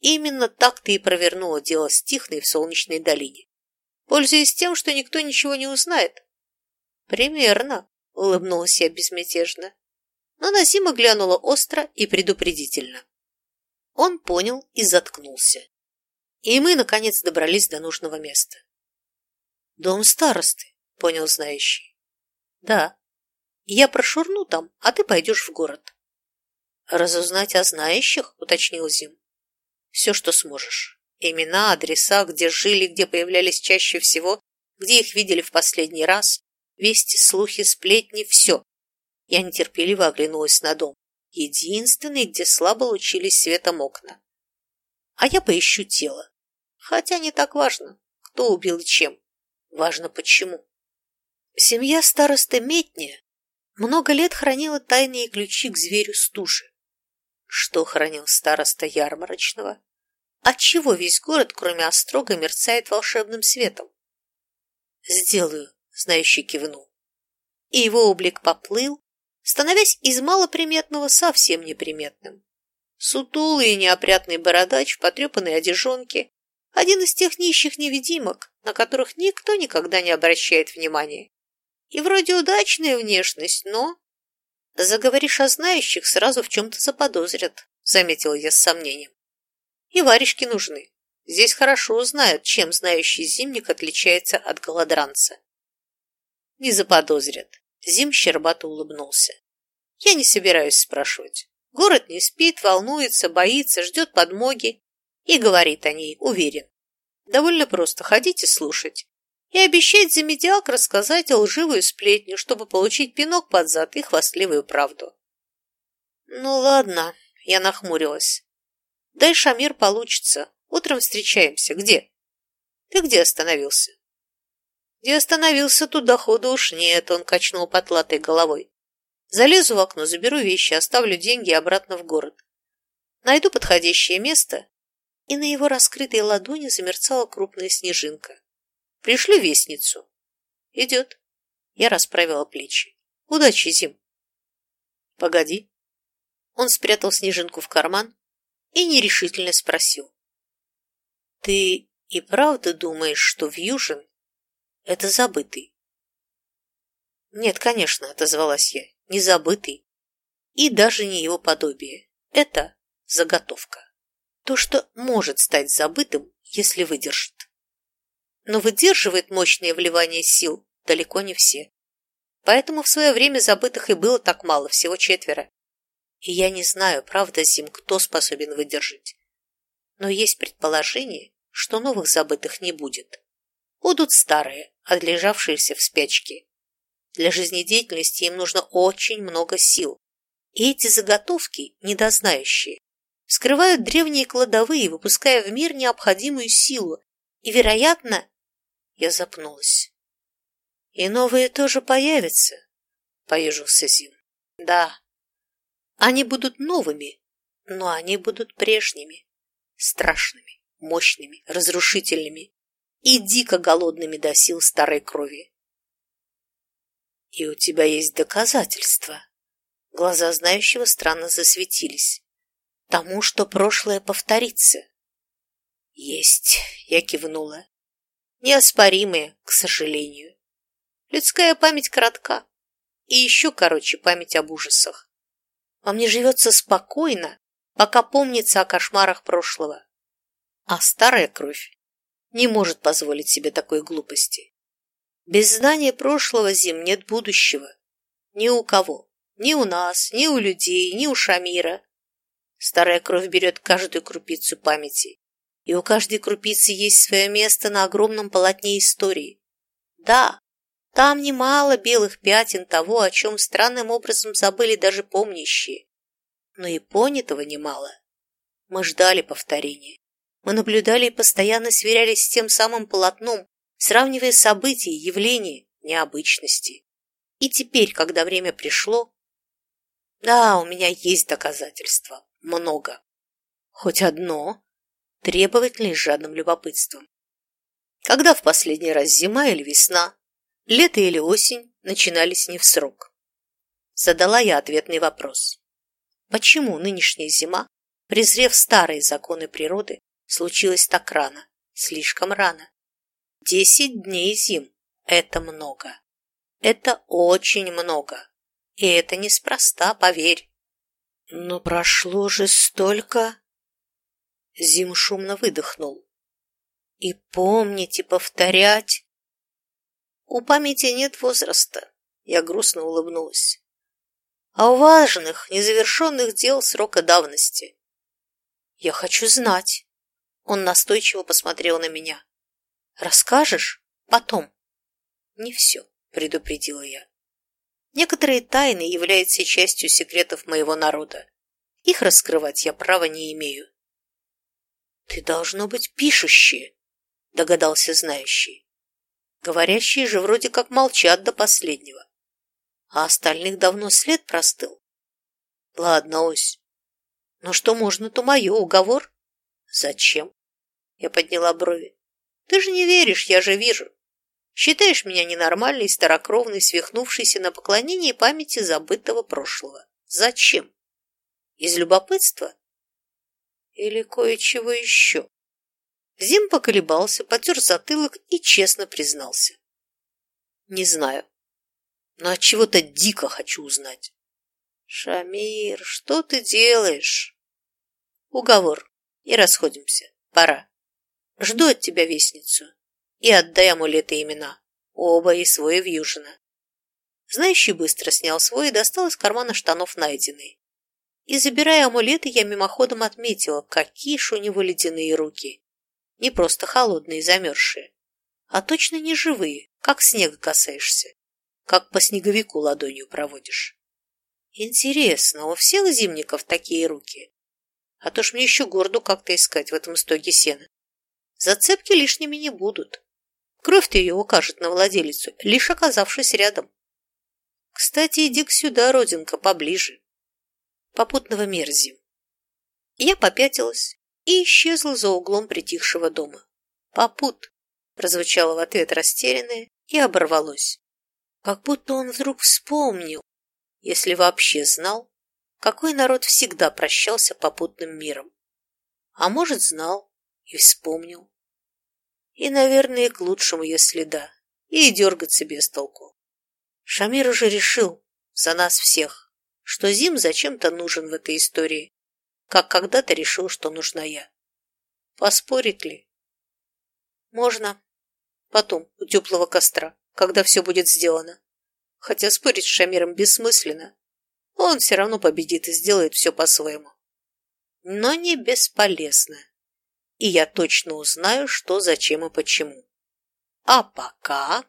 Именно так ты и провернула дело с Тихной в Солнечной долине. Пользуясь тем, что никто ничего не узнает. Примерно, улыбнулась я безмятежно. Но Назима глянула остро и предупредительно. Он понял и заткнулся. И мы, наконец, добрались до нужного места. «Дом старосты», — понял знающий. «Да. Я прошурну там, а ты пойдешь в город». «Разузнать о знающих?» — уточнил Зим. «Все, что сможешь. Имена, адреса, где жили, где появлялись чаще всего, где их видели в последний раз, вести, слухи, сплетни — все». Я нетерпеливо оглянулась на дом. Единственный, где слабо лучились светом окна. А я поищу тело. Хотя не так важно, кто убил и чем. Важно почему. Семья старосты Метния много лет хранила тайные ключи к зверю стужи. Что хранил староста ярмарочного? Отчего весь город, кроме острога, мерцает волшебным светом? Сделаю, знающий кивнул. И его облик поплыл, становясь из малоприметного совсем неприметным. Сутулый и неопрятный бородач в потрепанной одежонке, один из тех нищих невидимок, на которых никто никогда не обращает внимания. И вроде удачная внешность, но... Заговоришь о знающих, сразу в чем-то заподозрят, заметила я с сомнением. И варежки нужны. Здесь хорошо знают, чем знающий зимник отличается от голодранца. Не заподозрят. Зим щербато улыбнулся. Я не собираюсь спрашивать. Город не спит, волнуется, боится, ждет подмоги и говорит о ней, уверен. Довольно просто ходить и слушать. И обещать за рассказать лживую сплетню, чтобы получить пинок под зад и хвастливую правду. Ну ладно, я нахмурилась. Дай Шамир получится. Утром встречаемся. Где? Ты где остановился? Где остановился, туда хода уж нет, он качнул потлатой головой. Залезу в окно, заберу вещи, оставлю деньги обратно в город. Найду подходящее место и на его раскрытой ладони замерцала крупная снежинка. «Пришлю вестницу». «Идет». Я расправила плечи. «Удачи, Зим». «Погоди». Он спрятал снежинку в карман и нерешительно спросил. «Ты и правда думаешь, что Вьюжин — это забытый?» «Нет, конечно», — отозвалась я, — «не забытый и даже не его подобие. Это заготовка» то, что может стать забытым, если выдержит. Но выдерживает мощные вливания сил далеко не все. Поэтому в свое время забытых и было так мало, всего четверо. И я не знаю, правда, Зим, кто способен выдержать. Но есть предположение, что новых забытых не будет. Будут старые, отлежавшиеся в спячке. Для жизнедеятельности им нужно очень много сил. И эти заготовки недознающие скрывают древние кладовые, выпуская в мир необходимую силу. И, вероятно, я запнулась. И новые тоже появятся, поежился Зим. Да, они будут новыми, но они будут прежними, страшными, мощными, разрушительными и дико голодными до сил старой крови. И у тебя есть доказательства. Глаза знающего странно засветились тому, что прошлое повторится. Есть, я кивнула. Неоспоримые, к сожалению. Людская память коротка. И еще короче память об ужасах. Во мне живется спокойно, пока помнится о кошмарах прошлого. А старая кровь не может позволить себе такой глупости. Без знания прошлого зим нет будущего. Ни у кого. Ни у нас, ни у людей, ни у Шамира. Старая кровь берет каждую крупицу памяти, и у каждой крупицы есть свое место на огромном полотне истории. Да, там немало белых пятен того, о чем странным образом забыли даже помнящие. Но и понятого немало. Мы ждали повторения. Мы наблюдали и постоянно сверялись с тем самым полотном, сравнивая события, явления, необычности. И теперь, когда время пришло, да, у меня есть доказательства, много. Хоть одно, требовательное с жадным любопытством. Когда в последний раз зима или весна, лето или осень начинались не в срок? Задала я ответный вопрос. Почему нынешняя зима, презрев старые законы природы, случилась так рано, слишком рано? Десять дней зим – это много. Это очень много. И это неспроста, поверь. Но прошло же столько... Зим шумно выдохнул. И помните повторять. У памяти нет возраста. Я грустно улыбнулась а у важных, незавершенных дел срока давности. Я хочу знать. Он настойчиво посмотрел на меня. Расскажешь? Потом. Не все, предупредила я. Некоторые тайны являются частью секретов моего народа. Их раскрывать я права не имею. Ты должно быть пишущие, догадался знающий. Говорящие же вроде как молчат до последнего а остальных давно след простыл. Ладно, Ось. Но что можно, то мое, уговор? Зачем? Я подняла брови. Ты же не веришь, я же вижу. Считаешь меня ненормальной, старокровной, свихнувшейся на поклонении памяти забытого прошлого. Зачем? Из любопытства? Или кое-чего еще? Зим поколебался, потер затылок и честно признался. Не знаю но от чего-то дико хочу узнать. Шамир, что ты делаешь? Уговор. И расходимся. Пора. Жду от тебя вестницу. И отдай амулеты имена. Оба и свой вьюжина. Знающий быстро снял свой и достал из кармана штанов найденный. И, забирая амулеты, я мимоходом отметила, какие ж у него ледяные руки. Не просто холодные, замерзшие, а точно не живые, как снега касаешься как по снеговику ладонью проводишь. Интересно, у всех зимников такие руки? А то ж мне еще горду как-то искать в этом стоге сена. Зацепки лишними не будут. Кровь-то ее укажет на владелицу, лишь оказавшись рядом. Кстати, иди к сюда, родинка, поближе. Попутного мерзим. Я попятилась и исчезла за углом притихшего дома. «Попут!» – прозвучало в ответ растерянное и оборвалось. Как будто он вдруг вспомнил, если вообще знал, какой народ всегда прощался попутным миром. А может, знал и вспомнил. И, наверное, к лучшему, если да, и дергаться без толку. Шамир уже решил за нас всех, что Зим зачем-то нужен в этой истории, как когда-то решил, что нужна я. Поспорить ли? Можно. Потом, у теплого костра когда все будет сделано. Хотя спорить с Шамиром бессмысленно. Он все равно победит и сделает все по-своему. Но не бесполезно. И я точно узнаю, что, зачем и почему. А пока...